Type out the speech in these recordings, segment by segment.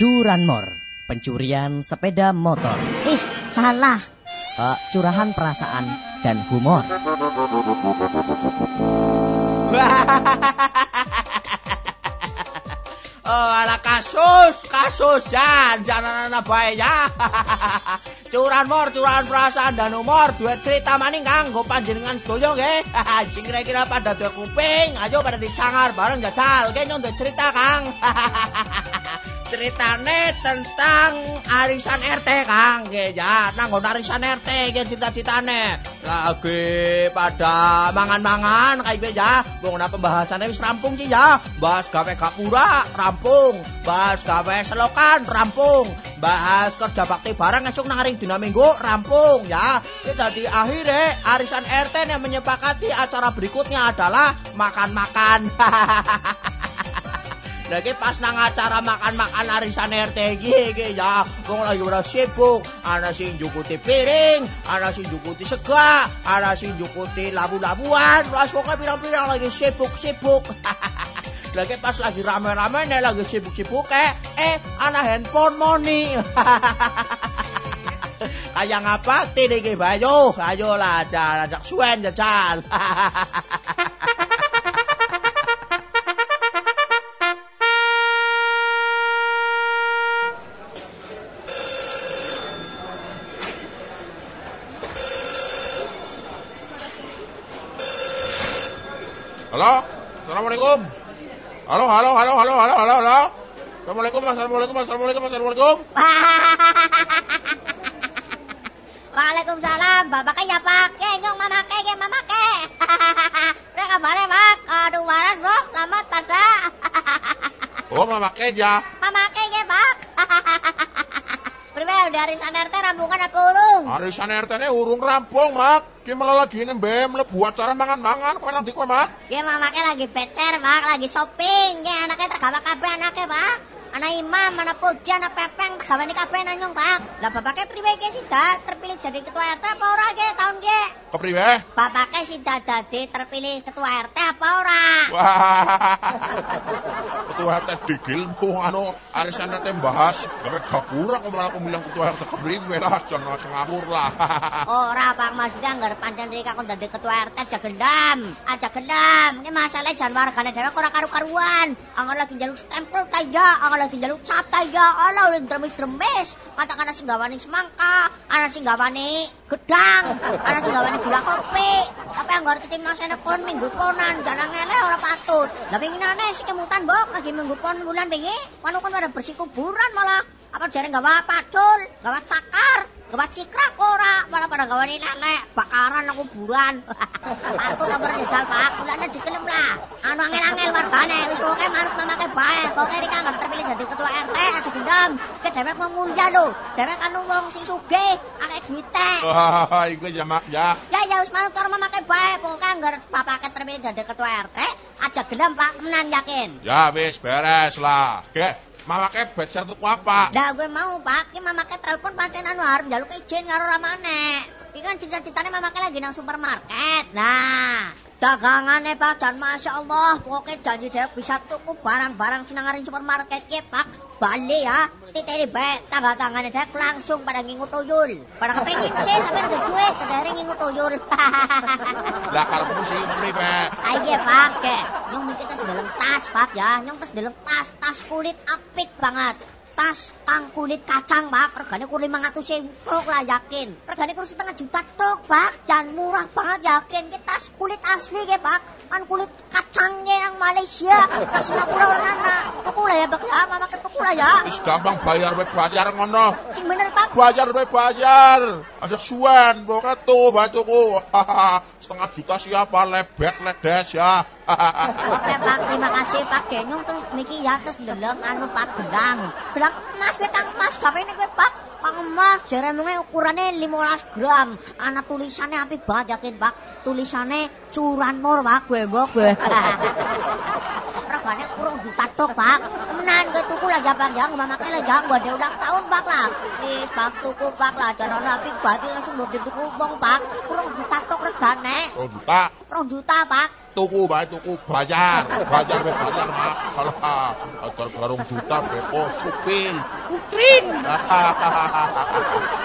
Curanmor, pencurian sepeda motor. Ih, salah. Uh, curahan perasaan dan humor. Oh, ala kasus, kasus, jan, jangan anak baik ya. curan mor, curan perasaan dan humor, dua cerita maning kanggo panjenengan sedoyo nggih. Sing kira-kira pada dua kuping, ayo pada disangar bareng jajal. Nggih nyong cerita Kang. Ceritane tentang arisan RT Kang. Nggih ya. Nang arisan RT nggih cita-citane. Lagi pada mangan-mangan kayak ya. Wong pembahasannya wis rampung sih ya. Bahas gawe kapura rampung. Bahas gawe selokan rampung. Bahas kerja bakti barang esok nang dina minggu rampung ya. Jadi akhirnya arisan RT yang menyepakati acara berikutnya adalah makan-makan Lagi pas nang acara makan-makan arisan RT iki ya, wong lagi ora sibuk, ana sing njukuti piring, ana sing njukuti sega, ana sing njukuti labu-labuan, wis pokoke pirang-pirang lagi sibuk-sibuk. lagi pas lagi rame-rame nih lagi sibuk-sibuk eh, eh ana handphone moni. Kayak ngapa? Iki bayo, ayo lah jajal, ajak suwen Halo? Assalamualaikum. Halo, halo, halo, halo, halo, halo, halo. Assalamualaikum, assalamualaikum, assalamualaikum, assalamualaikum. Waalaikumsalam, bapaknya ya pak, nyong mama ke, ke mama ke. Mereka bare pak, aduh waras bok, selamat pasa. oh mama ke ya. Mama ke, ke pak. Priwe, dari sana RT rampungan apa urung? Arisan RT ini urung rampung, Mak. Ki malah lagi nembe mlebu acara mangan-mangan kowe nanti kowe, Mak. Ya mamake lagi pecer, Mak, lagi shopping. Ya anaknya tergawa kabeh anaknya, Pak. Anak imam, anak puja, anak pepeng, ini kabeh nanyong, Pak. Lah bapaknya priwe ke sih terpilih jadi ketua RT apa ora ke tahun ke? Kepriwe? Bapaknya sih dadi terpilih ketua RT apa ora? Wah. ketua RT digilmu anu arisan RT bahas gawe gapura kok malah aku bilang ketua RT kepriwe lah jangan ngawur lah. ora Pak Mas Danggar pancen rika kon dadi ketua RT aja gendam, aja gendam. Ini masalah jan wargane dhewe ora karu-karuan. Angel lagi njaluk stempel ta ya, angel lagi njaluk cat ta ya. Ala ulin dremis-dremis. Katakan ana sing gawane semangka, ana sing gawane gedang, ana sing gawane gula kopi. Tapi anggar timnas pon minggu ponan, jangan ngele ora patut. Lah pinginane sih kemutan bok lagi minggu pon bulan wingi, manu kan pada bersih kuburan malah. Apa jare gawa pacul, gawa cakar, gawa cikrak ora, malah pada gawa nenek, bakaran aku bulan. Patut kabar jajal Pak, bulane dikelem lah. Anu angel-angel wargane wis pokoke manut mamake bae. Pokoke rika anggap terpilih dadi ketua RT aja gendam. Ke dhewek mau mulia lho. Dhewek kan wong sing sugih, akeh duite. Wah, iku ya mak ya. Ya ya wis manut karo mamake bae. Pokoke anggar bapake terpilih dadi ketua RT aja gendam Pak, menan yakin. Ya wis beres lah. Oke. Mamake becer tuku apa? Lah gue mau Pak, ki mamake telepon pancen anu arep njaluk izin karo ramane. Iki kan cita-citane mamake lagi nang supermarket. Nah, dagangane Pak dan Masya Allah, pokoknya janji dia bisa tuku barang-barang sinangarin supermarket ki Pak. Bali ya, titiri baik tangga tangannya dia langsung pada ngingu tuyul. Pada kepengin sih, tapi ada duit, ada ngingu tuyul. Lah karepmu sih? Ayo Pak, ke. Nyong mikir tas dalam tas Pak ya, nyong tas dalam tas, tas kulit apik banget. Tas tang kulit kacang pak. Regane kurang lima ratus ribu lah yakin. Regane kurang setengah juta tok pak. Jangan murah banget yakin. Kita tas kulit asli ya pak. Kan kulit kacangnya yang Malaysia. Ke Singapura orang anak tuku lah ya pak ya. Mama lah ya. Is gampang bayar be bayar ngono. Sing bener pak. Bayar be bayar. Ada suan pokoknya tuh batuku. Setengah juta siapa? Lebet ledes ya. Oke Pak, terima kasih Pak Genyong. Terus niki ya terus ndeleng anu Pak gelang. Gelang emas kowe tak emas gawe kowe Pak. Pak emas jarene ukurannya 15 gram. Ana tulisannya api banget yakin Pak. Tulisannya curanmor Pak. Gue mbok gue. Regane kurang juta tok Pak. Menan gue tuku lah ya Pak ya mamake lah ya gue ada ulang tahun Pak lah. Wis Pak tuku Pak lah jarane api banget langsung mau dituku wong Pak. Kurang juta tok regane. Kurang juta. Kurang juta Pak. Tuku bae tuku bayar. Bayar bae bayar mak. Alah, agar garung juta beko supil. Putrin.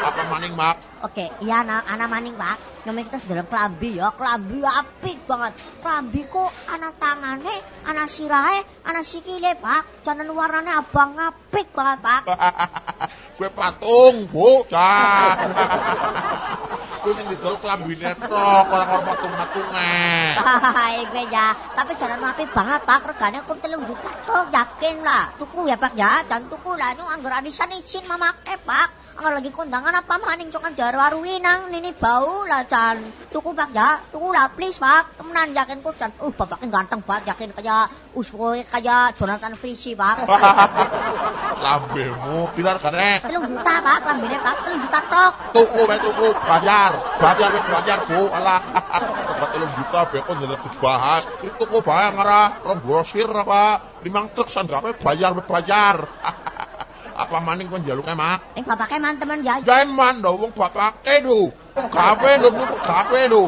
Apa maning mak? Oke, iya anak anak maning pak. Nomor kita sedang kelambi ya, kelambi apik banget. Kelambi kok anak tangane, anak sirahe, anak sikile pak. Jangan warnanya abang apik banget pak. Gue patung, bocah. Gue sing didol klambine tok, ora-ora patung-patunge. Hai gue ya, tapi jangan apik banget pak. Regane kok telung juta kok yakin lah. Tuku ya pak ya, dan tuku lah. Ini anggar arisan isin mamake pak. Anggar lagi kondangan apa maning cokan darwarui nang nini bau lah Jan. Tuku pak ya, tuku lah please pak. Temenan yakin kok Jan. Uh bapaknya ganteng banget yakin kayak uspoe kayak Jonathan Frisi pak. Lambemu pilar kane. Telung juta pak, lambene pak, telung juta tok. Tuku bae tuku, bayar. Bayar wis bayar, Bu. Alah. Tempat telung juta beko jadi dibahas. Itu kok bayar ngara rong grosir apa? Limang truk sanggape bayar bayar. Apa maning kon jaluk emak? Eh bapaknya man temen ya. Jangan do wong bapake do. Gawe do, gawe do.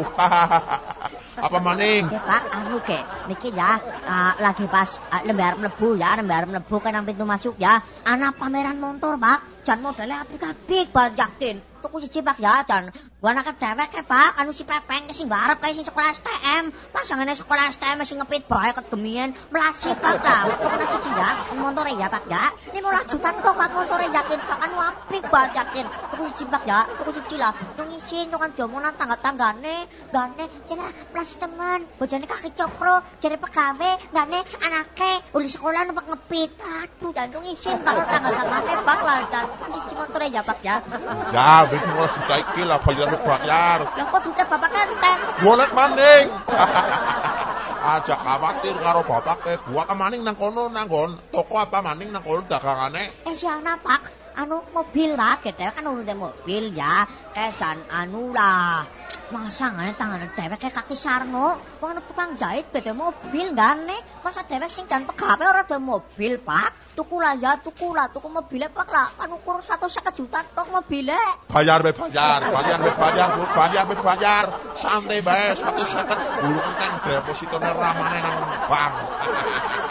Apa maning? Oke Pak, anu ke, niki ya, ah, lagi pas ah, lembar mlebu ya, lembar mlebu kan pintu masuk ya. Ana pameran motor, Pak. Jan modelnya apik-apik banget yakin. Tuku siji Pak ya, jan gua anak dewek ke Pak, anu si Pepeng sing barep kayak sing sekolah STM. Pasangane sekolah STM sing ngepit bae kedemian, melasi Pak. Tuku nasi siji ya, motor ya Pak ya. Mau juta kok Pak motor yakin Pak anu apik banget yakin. Tuku siji Pak ya, tuku siji lah. Nung isin kan diomongan tangga-tanggane, gane cenah melas teman, bojone kaki cokro, jadi pegawai, gane anake, uli sekolah numpak ngepit. Aduh, jantung isin bakal tangga-tanggane Pak lah. Dan siji motor ya Pak ya. Ya, wis mulai juta iki lah wis bayar. Lah kok duitnya Bapak kenteng? Golek maning. Aja khawatir karo bapak ke gua ke maning nang kono nang gon toko apa maning nang kono dagangane. Eh siapa Pak? Anu mobil lah, kita kan udah mobil ya. Jan anu lah. Masa ngane tangan dewek kayak kaki sarno. Wong tukang jahit beda mobil gane. Masa dewek sing jan pegawe ora mobil, Pak. Tuku lah ya, tuku lah, tuku mobilnya Pak lah. Kan ukur satu seket juta tok mobilnya. Bayar be bayar, bayar be bayar, bayar be bayar. Santai bae 150 burung kan depositone ramane nang bank.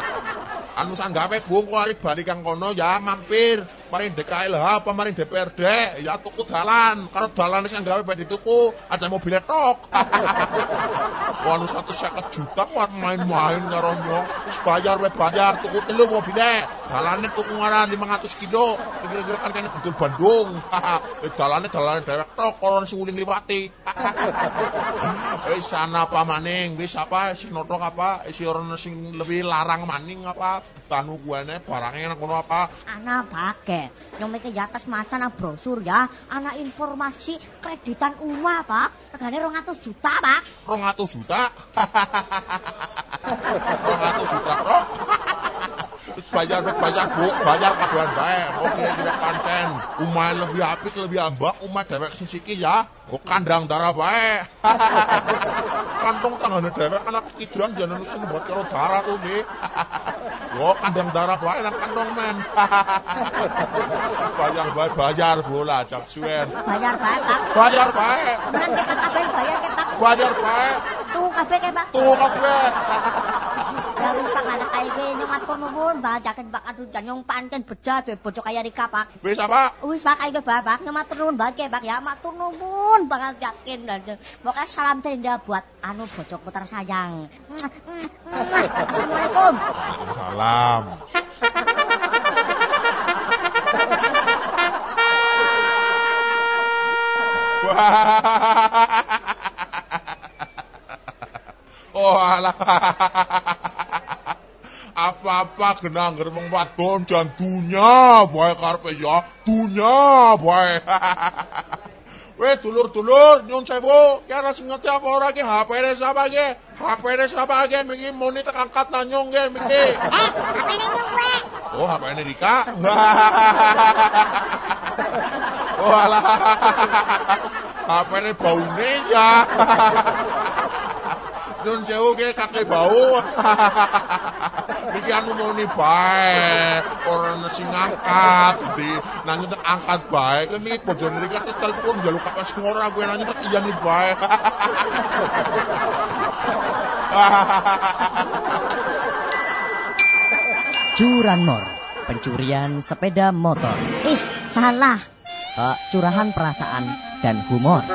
anu sanggawe Bu kok balik kang kono? Ya mampir. Maring DKLH apa maring DPRD ya tuku dalan. Karo dalan sing gawe bae dituku aja mobilnya tok. Wah anu 150 juta kok main-main karo nyong wis bayar wae bayar tuku telu mobilnya. Dalane tuku ngara 500 kilo. Kira-kira kan kene betul Bandung. Eh dalane dalane dewek tok koron sing uling liwati. Wis sana apa maning? Wis apa? Sing notok apa? Isi orang sing lebih larang maning apa tanu guane barangnya nang kono apa Anak pakai, di atas macan ah, brosur ya. Anak informasi kreditan umah pak. Regane 200 juta pak. 200 juta 200 juta Terus bayar bayar bu bayar kabar bae. Oke tidak pancen. Umah lebih apik lebih ambak. Umah dewek sing siki ya. Kok kandang darah bae. Kantong tangannya dewek kan aku kijuan jangan nusin buat karo darah tuh nih Yo kandang darah bae nang kantong men. Bayar bae bayar bola cak suwen Bayar bae pak. bayar bae. Beneran pak kabeh bayar pak. bayar bae. Tuh kabeh pak. tuh kabeh Pak kaya gini nyong atur nuwun bajakan pak. Aduh jan nyong pancen bedah duwe bojo kaya Rika pak. wis apa Wis pak kaya pak. Pak nyong matur nuwun banget pak. Ya matur nuwun banget yakin dan pokoknya salam terindah buat anu bojo putra sayang. Assalamualaikum. salam. Oh alah. Apa-apa kena anggar wong wadon jan dunya bae karepe ya, dunya bae. Weh dulur-dulur nyun sewu, ki ana sing ngerti apa ora ki HP-ne sapa ki? HP-ne sapa ki miki muni tak angkat nanyong ki miki. Eh, apa ini nyong gue? Oh, HP-ne Rika. oh alah. HP-ne baune ya. Nyun sewu ki kakek bau iki aku mau ni baik orang nasi ngangkat di nang tak angkat baik ni bojo mriki terus telepon ya jalur kapal semua aku kowe nang tak iya ni bae. Curanmor, pencurian sepeda motor. Ih, salah. Uh, curahan perasaan dan humor.